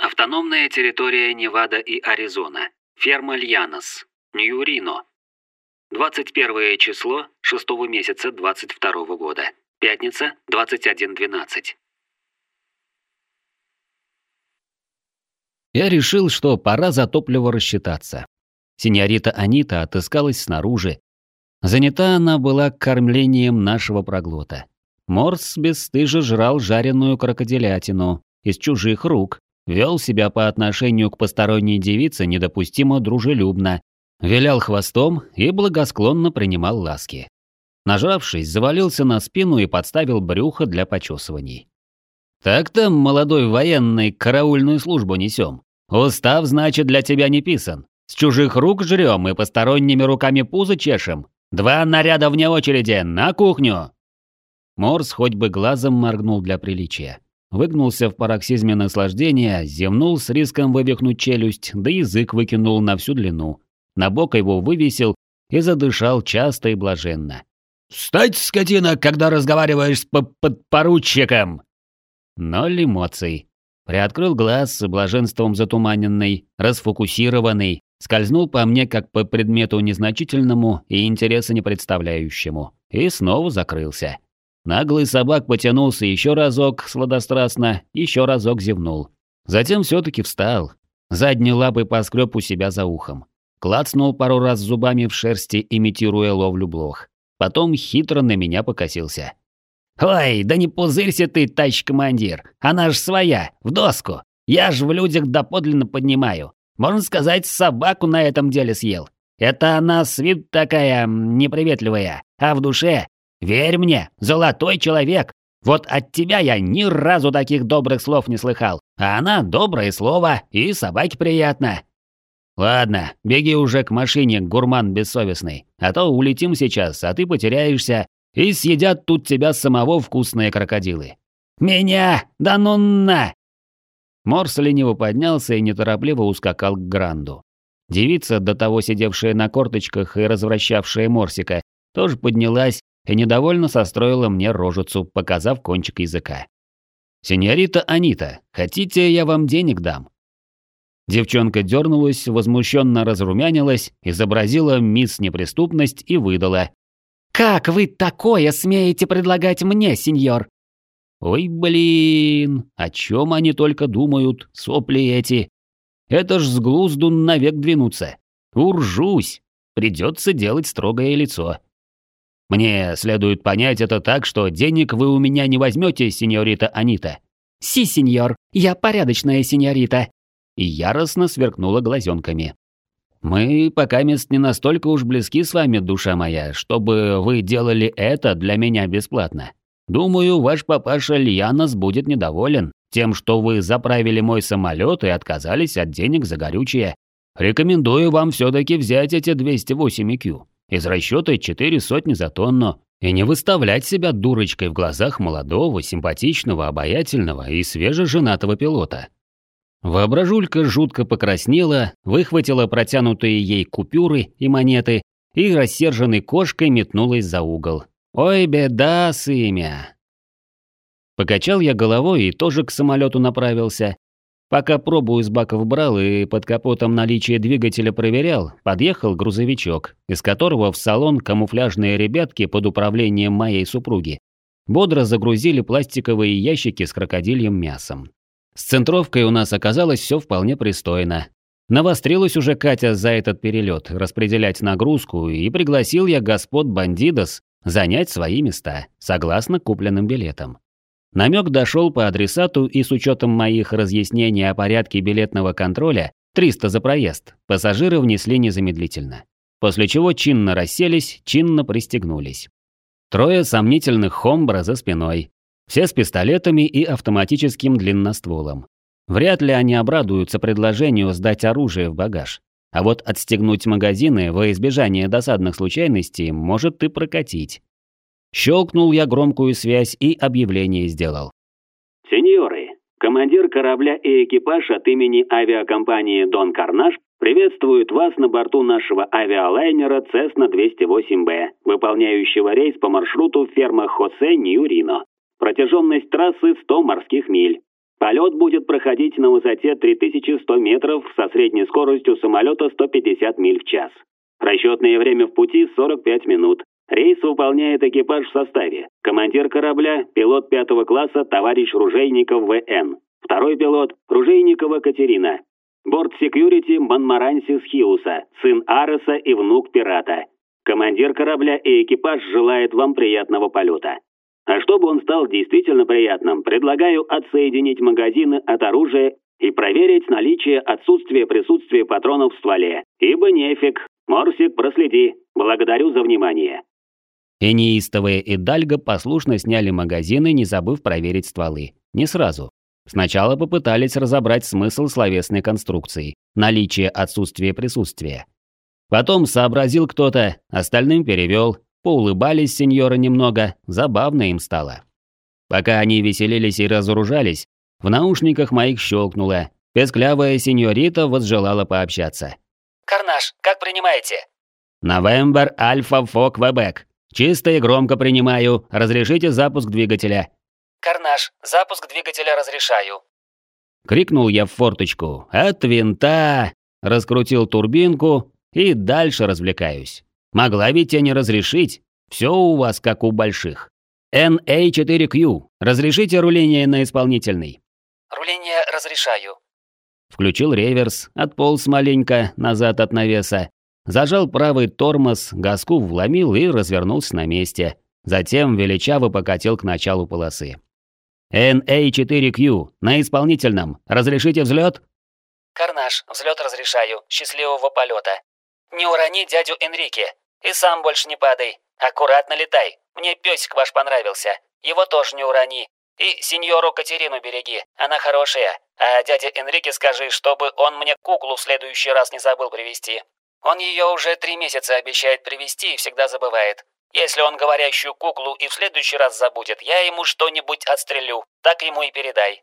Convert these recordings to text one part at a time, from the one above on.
Автономная территория Невада и Аризона. Ферма Льянос. Нью-Рино. 21 число 6 месяца 22 года. Пятница, 21.12. Я решил, что пора за топливо рассчитаться. Синьорита Анита отыскалась снаружи. Занята она была кормлением нашего проглота. Морс бесстыже жрал жареную крокодилятину из чужих рук, вел себя по отношению к посторонней девице недопустимо дружелюбно, вилял хвостом и благосклонно принимал ласки. Нажравшись, завалился на спину и подставил брюхо для почесываний. «Так-то, молодой военный, караульную службу несем. Устав, значит, для тебя не писан. С чужих рук жрем и посторонними руками пузо чешем. Два наряда вне очереди, на кухню!» Морс хоть бы глазом моргнул для приличия. Выгнулся в пароксизме наслаждения, зевнул с риском вывихнуть челюсть, да язык выкинул на всю длину. На бок его вывесил и задышал часто и блаженно. «Встать, скотина, когда разговариваешь с подпоручиком!» Ноль эмоций. Приоткрыл глаз с блаженством затуманенный, расфокусированный, скользнул по мне как по предмету незначительному и интереса не представляющему, и снова закрылся. Наглый собак потянулся еще разок сладострастно, еще разок зевнул. Затем все-таки встал. Задней лапой поскреб у себя за ухом. Клацнул пару раз зубами в шерсти, имитируя ловлю блох. Потом хитро на меня покосился. «Ой, да не пузырься ты, тащ-командир, она ж своя, в доску. Я ж в людях доподлинно поднимаю. Можно сказать, собаку на этом деле съел. Это она с вид такая неприветливая, а в душе, верь мне, золотой человек. Вот от тебя я ни разу таких добрых слов не слыхал, а она доброе слово и собаке приятно. Ладно, беги уже к машине, гурман бессовестный, а то улетим сейчас, а ты потеряешься, и съедят тут тебя самого вкусные крокодилы. Меня! Да ну на! Морс лениво поднялся и неторопливо ускакал к Гранду. Девица, до того сидевшая на корточках и развращавшая Морсика, тоже поднялась и недовольно состроила мне рожицу, показав кончик языка. «Сеньорита Анита, хотите, я вам денег дам?» Девчонка дернулась, возмущенно разрумянилась, изобразила мисс неприступность и выдала. «Как вы такое смеете предлагать мне, сеньор? Ой, блин, о чем они только думают, сопли эти. Это ж с глузду навек двинуться. Уржусь. Придется делать строгое лицо. Мне следует понять это так, что денег вы у меня не возьмете, сеньорита Анита. Си, сеньор, я порядочная сеньорита. И яростно сверкнула глазенками. Мы пока мест не настолько уж близки с вами, душа моя, чтобы вы делали это для меня бесплатно. Думаю, ваш папаша Льянос будет недоволен тем, что вы заправили мой самолет и отказались от денег за горючее. Рекомендую вам все-таки взять эти 208 IQ. Из расчета четыре сотни за тонну. И не выставлять себя дурочкой в глазах молодого, симпатичного, обаятельного и свежеженатого пилота. Воображулька жутко покраснела, выхватила протянутые ей купюры и монеты и рассерженной кошкой метнулась за угол, Ой, беда с имя. Покачал я головой и тоже к самолету направился. Пока пробу из баков брал и под капотом наличие двигателя проверял, подъехал грузовичок, из которого в салон камуфляжные ребятки под управлением моей супруги бодро загрузили пластиковые ящики с крокодильем мясом. С центровкой у нас оказалось все вполне пристойно. Навострилась уже Катя за этот перелет распределять нагрузку, и пригласил я господ Бандидос занять свои места, согласно купленным билетам. Намек дошел по адресату и с учетом моих разъяснений о порядке билетного контроля 300 за проезд пассажиры внесли незамедлительно. После чего чинно расселись, чинно пристегнулись. Трое сомнительных хомбра за спиной. Все с пистолетами и автоматическим длинностволом. Вряд ли они обрадуются предложению сдать оружие в багаж. А вот отстегнуть магазины во избежание досадных случайностей может и прокатить. Щелкнул я громкую связь и объявление сделал. Сеньоры, командир корабля и экипаж от имени авиакомпании «Дон Карнаж» приветствует вас на борту нашего авиалайнера «Цесна-208Б», выполняющего рейс по маршруту ферма Хосе Нью-Рино. Протяженность трассы 100 морских миль. Полет будет проходить на высоте 3100 метров со средней скоростью самолета 150 миль в час. Расчетное время в пути 45 минут. Рейс выполняет экипаж в составе. Командир корабля, пилот пятого класса, товарищ Ружейников В.Н. Второй пилот, Ружейникова Катерина. Борт-секьюрити Монмарансис Хиуса, сын Ареса и внук пирата. Командир корабля и экипаж желает вам приятного полета. А чтобы он стал действительно приятным, предлагаю отсоединить магазины от оружия и проверить наличие отсутствия присутствия патронов в стволе. Ибо нефиг. Морсик, проследи. Благодарю за внимание. И неистовые и Дальга послушно сняли магазины, не забыв проверить стволы. Не сразу. Сначала попытались разобрать смысл словесной конструкции, наличие отсутствия присутствия. Потом сообразил кто-то, остальным перевел, поулыбались сеньоры немного, забавно им стало. Пока они веселились и разоружались, в наушниках моих щелкнуло. Песклявая сеньорита возжелала пообщаться. «Карнаж, как принимаете?» «Новембер Альфа Фо Квебек. Чисто и громко принимаю. Разрешите запуск двигателя». «Карнаж, запуск двигателя разрешаю». Крикнул я в форточку. «От винта!» Раскрутил турбинку и дальше развлекаюсь. Могла ведь я не разрешить. Все у вас как у больших. NA4Q. Разрешите руление на исполнительный. Руление разрешаю. Включил реверс, отполз маленько назад от навеса. Зажал правый тормоз, газку вломил и развернулся на месте. Затем величаво покатил к началу полосы. NA4Q. На исполнительном. Разрешите взлет? Карнаж, взлет разрешаю. Счастливого полета. Не урони дядю Энрике. И сам больше не падай. Аккуратно летай. Мне песик ваш понравился. Его тоже не урони. И сеньору Катерину береги. Она хорошая. А дяде Энрике скажи, чтобы он мне куклу в следующий раз не забыл привезти. Он ее уже три месяца обещает привезти и всегда забывает. Если он говорящую куклу и в следующий раз забудет, я ему что-нибудь отстрелю. Так ему и передай».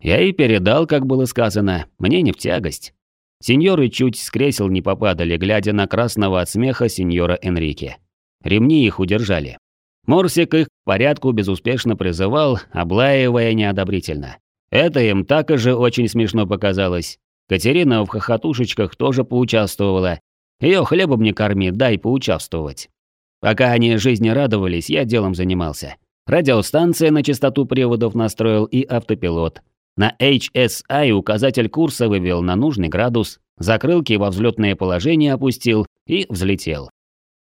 Я и передал, как было сказано. Мне не в тягость. Сеньоры чуть с кресел не попадали, глядя на красного от смеха сеньора Энрике. Ремни их удержали. Морсик их к порядку безуспешно призывал, облаивая неодобрительно. Это им так же очень смешно показалось. Катерина в хохотушечках тоже поучаствовала. Ее хлебом не корми, дай поучаствовать. Пока они жизни радовались, я делом занимался. Радиостанция на частоту приводов настроил и автопилот. На HSI указатель курса вывел на нужный градус, закрылки во взлетное положение опустил и взлетел.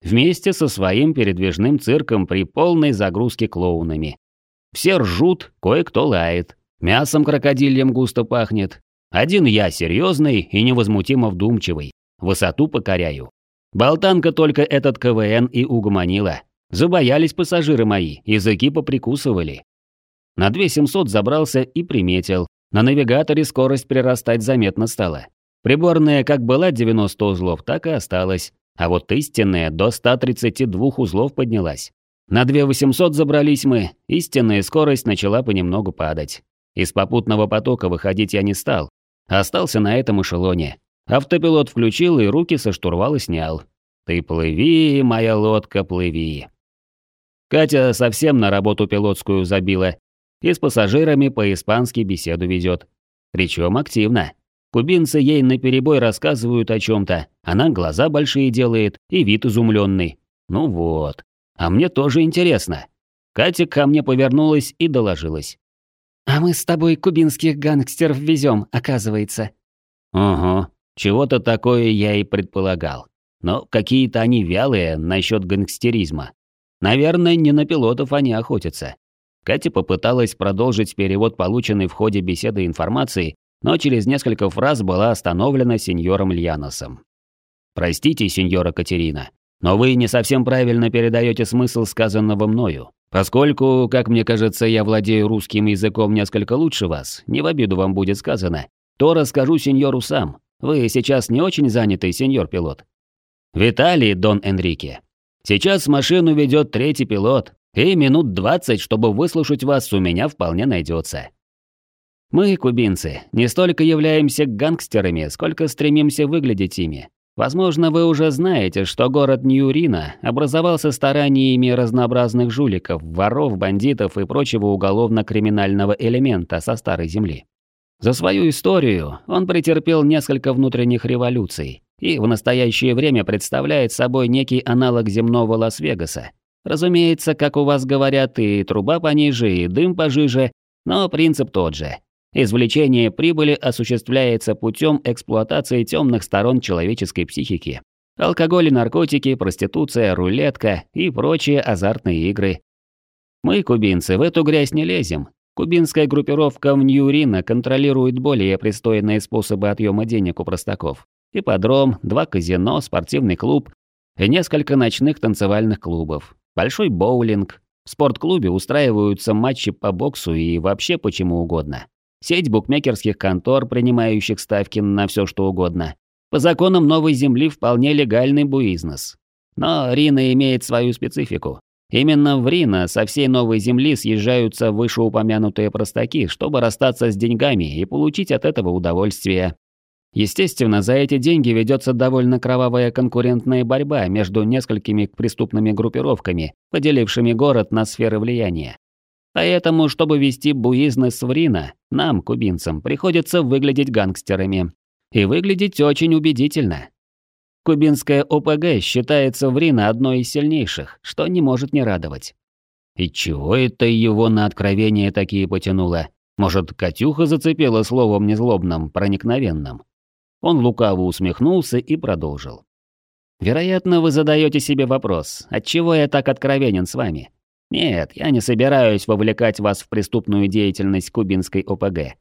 Вместе со своим передвижным цирком при полной загрузке клоунами. Все ржут, кое-кто лает. Мясом крокодильем густо пахнет. Один я серьезный и невозмутимо вдумчивый. Высоту покоряю. Болтанка только этот КВН и угомонила. Забоялись пассажиры мои, языки поприкусывали. На 2700 забрался и приметил. На навигаторе скорость прирастать заметно стала. Приборная как была 90 узлов, так и осталась. А вот истинная до 132 узлов поднялась. На 2800 забрались мы, истинная скорость начала понемногу падать. Из попутного потока выходить я не стал. Остался на этом эшелоне. Автопилот включил и руки со штурвала снял. «Ты плыви, моя лодка, плыви». Катя совсем на работу пилотскую забила, и с пассажирами по-испански беседу ведет. Причем активно. Кубинцы ей наперебой рассказывают о чем-то, она глаза большие делает и вид изумленный. Ну вот. А мне тоже интересно. Катя ко мне повернулась и доложилась. «А мы с тобой кубинских гангстеров везем, оказывается». «Угу, чего-то такое я и предполагал. Но какие-то они вялые насчет гангстеризма. Наверное, не на пилотов они охотятся. Катя попыталась продолжить перевод полученной в ходе беседы информации, но через несколько фраз была остановлена сеньором Льяносом. «Простите, сеньора Катерина, но вы не совсем правильно передаете смысл сказанного мною. Поскольку, как мне кажется, я владею русским языком несколько лучше вас, не в обиду вам будет сказано, то расскажу сеньору сам. Вы сейчас не очень занятый, сеньор пилот?» «Виталий, Дон Энрике. Сейчас машину ведет третий пилот, и минут двадцать, чтобы выслушать вас, у меня вполне найдется. Мы, кубинцы, не столько являемся гангстерами, сколько стремимся выглядеть ими. Возможно, вы уже знаете, что город Ньюрина образовался стараниями разнообразных жуликов, воров, бандитов и прочего уголовно-криминального элемента со Старой Земли. За свою историю он претерпел несколько внутренних революций и в настоящее время представляет собой некий аналог земного Лас-Вегаса. Разумеется, как у вас говорят, и труба пониже, и дым пожиже, но принцип тот же. Извлечение прибыли осуществляется путем эксплуатации темных сторон человеческой психики. Алкоголь и наркотики, проституция, рулетка и прочие азартные игры. Мы, кубинцы, в эту грязь не лезем. Кубинская группировка в Ньюрина контролирует более пристойные способы отъема денег у простаков. Ипподром, два казино, спортивный клуб и несколько ночных танцевальных клубов. Большой боулинг. В спортклубе устраиваются матчи по боксу и вообще почему угодно. Сеть букмекерских контор, принимающих ставки на все что угодно. По законам новой земли вполне легальный буизнес. Но Рина имеет свою специфику. Именно в Рино со всей новой земли съезжаются вышеупомянутые простаки, чтобы расстаться с деньгами и получить от этого удовольствие. Естественно, за эти деньги ведется довольно кровавая конкурентная борьба между несколькими преступными группировками, поделившими город на сферы влияния. Поэтому, чтобы вести буизнес в Рино, нам, кубинцам, приходится выглядеть гангстерами. И выглядеть очень убедительно. Кубинская ОПГ считается в Рино одной из сильнейших, что не может не радовать. И чего это его на откровение такие потянуло? Может, Катюха зацепила словом незлобным, проникновенным? Он лукаво усмехнулся и продолжил. Вероятно, вы задаете себе вопрос, отчего я так откровенен с вами? Нет, я не собираюсь вовлекать вас в преступную деятельность кубинской ОПГ.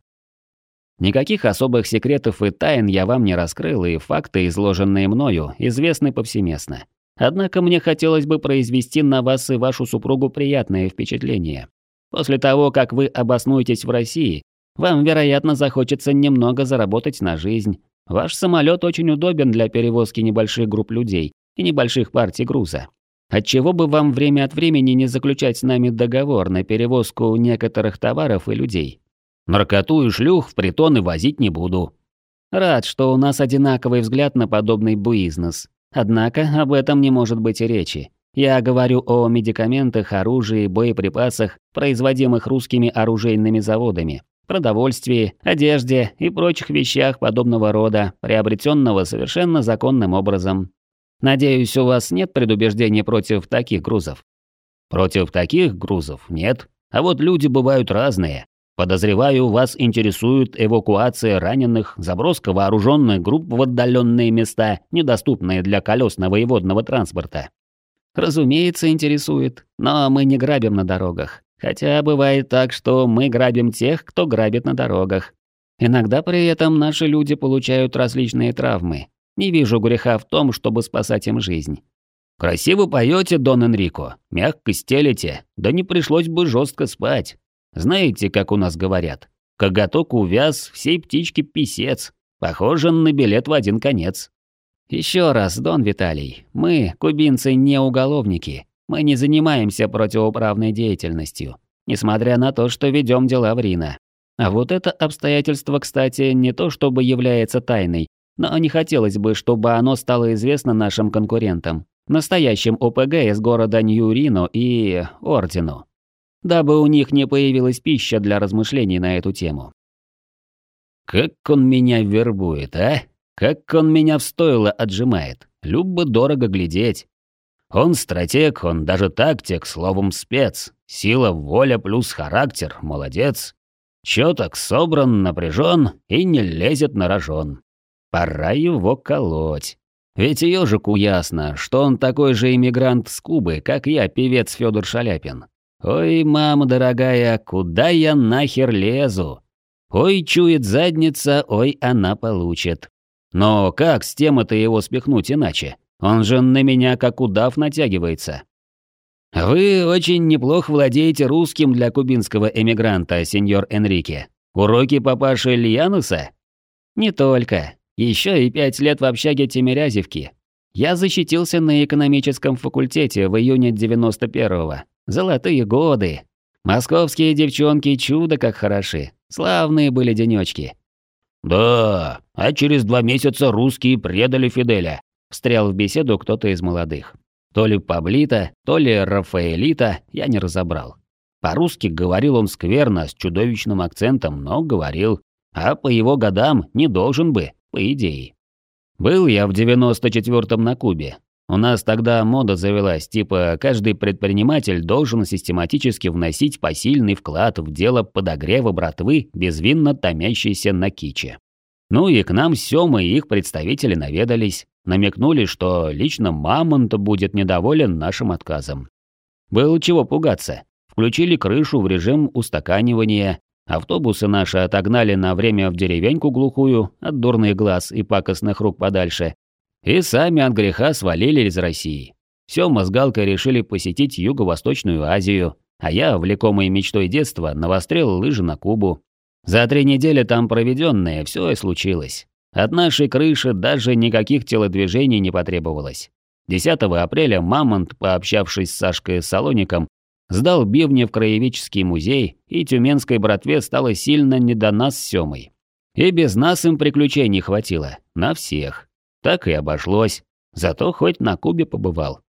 Никаких особых секретов и тайн я вам не раскрыл, и факты, изложенные мною, известны повсеместно. Однако мне хотелось бы произвести на вас и вашу супругу приятное впечатление. После того, как вы обоснуетесь в России, вам, вероятно, захочется немного заработать на жизнь. Ваш самолет очень удобен для перевозки небольших групп людей и небольших партий груза. Отчего бы вам время от времени не заключать с нами договор на перевозку некоторых товаров и людей? Наркоту и шлюх в притоны возить не буду. Рад, что у нас одинаковый взгляд на подобный буизнес. Однако об этом не может быть и речи. Я говорю о медикаментах, оружии, боеприпасах, производимых русскими оружейными заводами, продовольствии, одежде и прочих вещах подобного рода, приобретенного совершенно законным образом. Надеюсь, у вас нет предубеждений против таких грузов? Против таких грузов нет. А вот люди бывают разные. Подозреваю, вас интересует эвакуация раненых, заброска вооруженных групп в отдаленные места, недоступные для колесного и водного транспорта. Разумеется, интересует, но мы не грабим на дорогах. Хотя бывает так, что мы грабим тех, кто грабит на дорогах. Иногда при этом наши люди получают различные травмы, не вижу греха в том, чтобы спасать им жизнь. Красиво поете, Дон Энрико, мягко стелите, да не пришлось бы жестко спать. Знаете, как у нас говорят? Коготок увяз, всей птички писец. Похоже на билет в один конец. Еще раз, Дон Виталий, мы, кубинцы, не уголовники. Мы не занимаемся противоправной деятельностью, несмотря на то, что ведем дела в Рино. А вот это обстоятельство, кстати, не то чтобы является тайной, но не хотелось бы, чтобы оно стало известно нашим конкурентам, настоящим ОПГ из города Ньюрино и Ордену, дабы у них не появилась пища для размышлений на эту тему. Как он меня вербует, а? Как он меня в стойло отжимает. Любо дорого глядеть. Он стратег, он даже тактик, словом спец. Сила, воля плюс характер, молодец. Чёток собран, напряжен и не лезет на рожон. Пора его колоть. Ведь ежику ясно, что он такой же иммигрант с Кубы, как я, певец Федор Шаляпин. Ой, мама дорогая, куда я нахер лезу? Ой, чует задница, ой, она получит. Но как с темы-то его спихнуть иначе? Он же на меня как удав натягивается. Вы очень неплохо владеете русским для кубинского эмигранта, сеньор Энрике. Уроки папаши Льянуса? Не только. Еще и пять лет в общаге Тимирязевки. Я защитился на экономическом факультете в июне 91-го. Золотые годы. Московские девчонки чудо как хороши. Славные были денечки. «Да, а через два месяца русские предали Фиделя», — встрял в беседу кто-то из молодых. То ли Паблита, то ли Рафаэлита, я не разобрал. По-русски говорил он скверно, с чудовищным акцентом, но говорил. А по его годам не должен бы, по идее. Был я в 94-м на Кубе. У нас тогда мода завелась, типа каждый предприниматель должен систематически вносить посильный вклад в дело подогрева братвы, безвинно томящейся на киче. Ну и к нам Сёма и их представители наведались, намекнули, что лично Мамонт будет недоволен нашим отказом. Было чего пугаться. Включили крышу в режим устаканивания, автобусы наши отогнали на время в деревеньку глухую, от дурных глаз и пакостных рук подальше, и сами от греха свалили из России. Сёма с решили посетить Юго-Восточную Азию, а я, влекомый мечтой детства, навострил лыжи на Кубу. За три недели там проведенные все и случилось. От нашей крыши даже никаких телодвижений не потребовалось. 10 апреля Мамонт, пообщавшись с Сашкой Салоником, сдал бивни в краеведческий музей, и тюменской братве стало сильно не до нас с Семой. И без нас им приключений хватило. На всех. Так и обошлось. Зато хоть на Кубе побывал.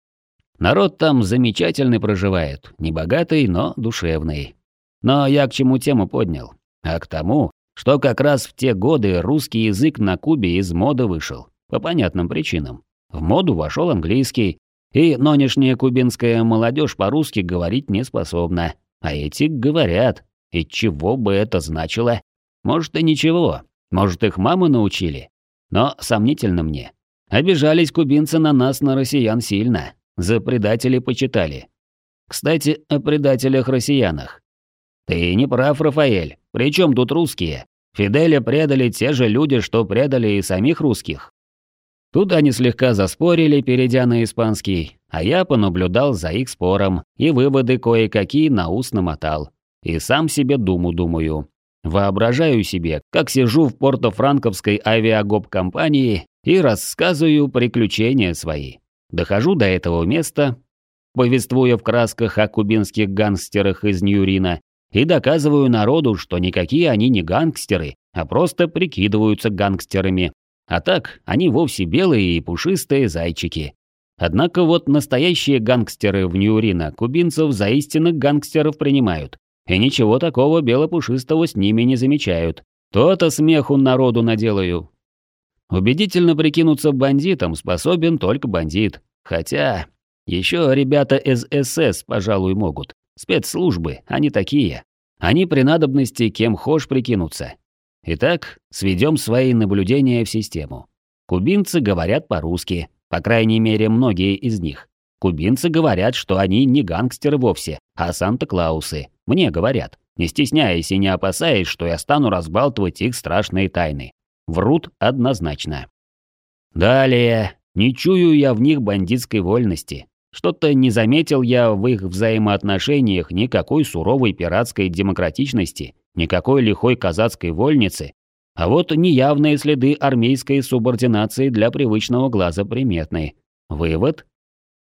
Народ там замечательный проживает. Небогатый, но душевный. Но я к чему тему поднял? А к тому, что как раз в те годы русский язык на Кубе из моды вышел. По понятным причинам. В моду вошел английский, и нынешняя кубинская молодежь по-русски говорить не способна. А эти говорят. И чего бы это значило? Может, и ничего. Может, их мамы научили. Но сомнительно мне. Обижались кубинцы на нас, на россиян, сильно. За предателей почитали. Кстати, о предателях-россиянах. Ты не прав, Рафаэль. Причем тут русские? Фиделя предали те же люди, что предали и самих русских. Тут они слегка заспорили, перейдя на испанский, а я понаблюдал за их спором и выводы кое-какие на ус намотал. И сам себе думу думаю. Воображаю себе, как сижу в порто-франковской авиагоп-компании и рассказываю приключения свои. Дохожу до этого места, повествуя в красках о кубинских гангстерах из Ньюрина, и доказываю народу, что никакие они не гангстеры, а просто прикидываются гангстерами, а так, они вовсе белые и пушистые зайчики. Однако вот настоящие гангстеры в Ньюрина кубинцев за истинных гангстеров принимают. И ничего такого белопушистого с ними не замечают. То-то смеху народу наделаю. Убедительно прикинуться бандитом способен только бандит. Хотя, еще ребята из СС, пожалуй, могут. Спецслужбы, они такие. Они при надобности кем хошь прикинутся. Итак, сведем свои наблюдения в систему. Кубинцы говорят по-русски, по крайней мере, многие из них. Кубинцы говорят, что они не гангстеры вовсе, а Санта-Клаусы. Мне говорят, не стесняясь и не опасаясь, что я стану разбалтывать их страшные тайны. Врут однозначно. Далее. Не чую я в них бандитской вольности. Что-то не заметил я в их взаимоотношениях никакой суровой пиратской демократичности никакой лихой казацкой вольницы, а вот неявные следы армейской субординации для привычного глаза приметны. Вывод?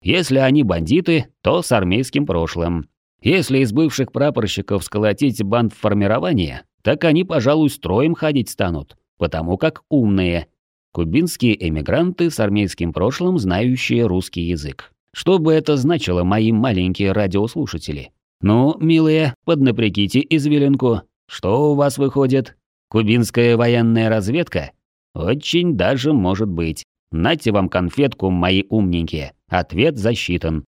Если они бандиты, то с армейским прошлым. Если из бывших прапорщиков сколотить банд формирования, так они, пожалуй, строем ходить станут, потому как умные. Кубинские эмигранты с армейским прошлым, знающие русский язык. Что бы это значило, мои маленькие радиослушатели? Ну, милые, поднапрягите извилинку, что у вас выходит? Кубинская военная разведка? Очень даже может быть. Нате вам конфетку, мои умненькие. Ответ засчитан.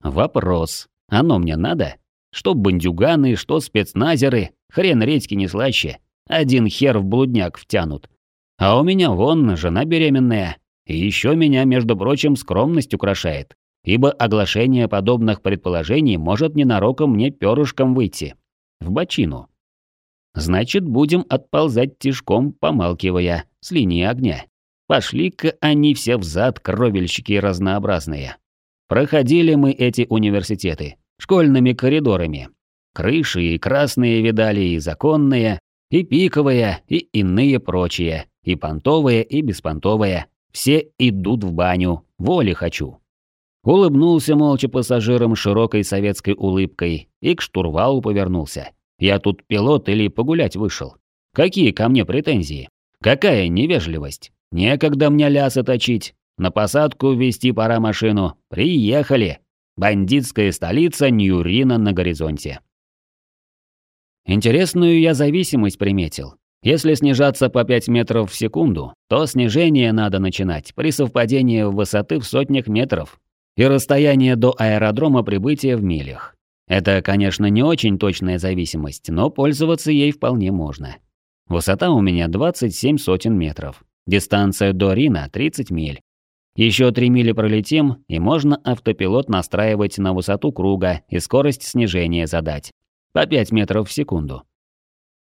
Вопрос. Оно мне надо? Что бандюганы, что спецназеры, хрен редьки не слаще. Один хер в блудняк втянут. А у меня вон жена беременная. И еще меня, между прочим, скромность украшает. Ибо оглашение подобных предположений может ненароком мне перышком выйти. В бочину. Значит, будем отползать тишком, помалкивая, с линии огня. Пошли-ка они все взад, кровельщики разнообразные. Проходили мы эти университеты, школьными коридорами. Крыши и красные видали, и законные, и пиковые, и иные прочие, и понтовые, и беспонтовые. Все идут в баню, воли хочу. Улыбнулся молча пассажирам широкой советской улыбкой и к штурвалу повернулся. Я тут пилот или погулять вышел? Какие ко мне претензии? Какая невежливость? Некогда мне лясы точить. На посадку вести пора машину. Приехали. Бандитская столица Ньюрина на горизонте. Интересную я зависимость приметил. Если снижаться по 5 метров в секунду, то снижение надо начинать при совпадении высоты в сотнях метров и расстояние до аэродрома прибытия в милях. Это, конечно, не очень точная зависимость, но пользоваться ей вполне можно. Высота у меня 27 сотен метров. Дистанция до Рина 30 миль. Еще 3 мили пролетим, и можно автопилот настраивать на высоту круга и скорость снижения задать. По 5 метров в секунду.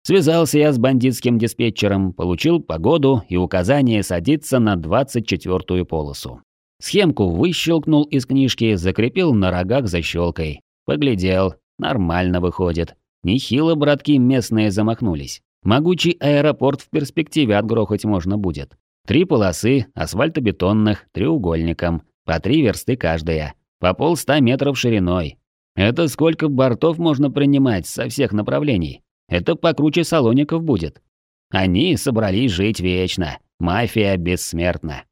Связался я с бандитским диспетчером, получил погоду и указание садиться на 24-ю полосу. Схемку выщелкнул из книжки, закрепил на рогах защелкой. Поглядел, нормально выходит. Нехило братки местные замахнулись. Могучий аэропорт в перспективе отгрохать можно будет. Три полосы, асфальтобетонных, треугольником, по три версты каждая, по полста метров шириной. Это сколько бортов можно принимать со всех направлений? Это покруче салоников будет. Они собрались жить вечно. Мафия бессмертна.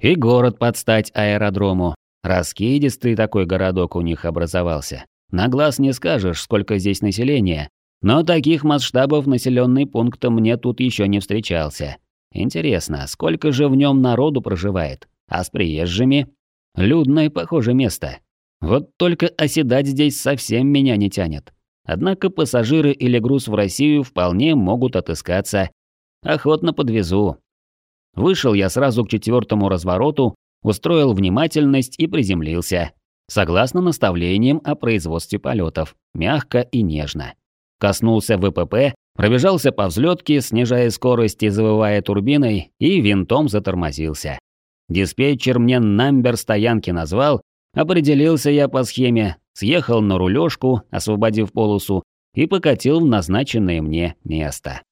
И город под стать аэродрому. Раскидистый такой городок у них образовался. На глаз не скажешь, сколько здесь населения. Но таких масштабов населенный пункт мне тут еще не встречался. Интересно, сколько же в нем народу проживает? А с приезжими? Людное, похоже, место. Вот только оседать здесь совсем меня не тянет. Однако пассажиры или груз в Россию вполне могут отыскаться. Охотно подвезу. Вышел я сразу к четвертому развороту, устроил внимательность и приземлился. Согласно наставлениям о производстве полетов, мягко и нежно. Коснулся ВПП, пробежался по взлетке, снижая скорость и завывая турбиной, и винтом затормозился. Диспетчер мне намбер стоянки назвал, определился я по схеме, съехал на рулежку, освободив полосу, и покатил в назначенное мне место.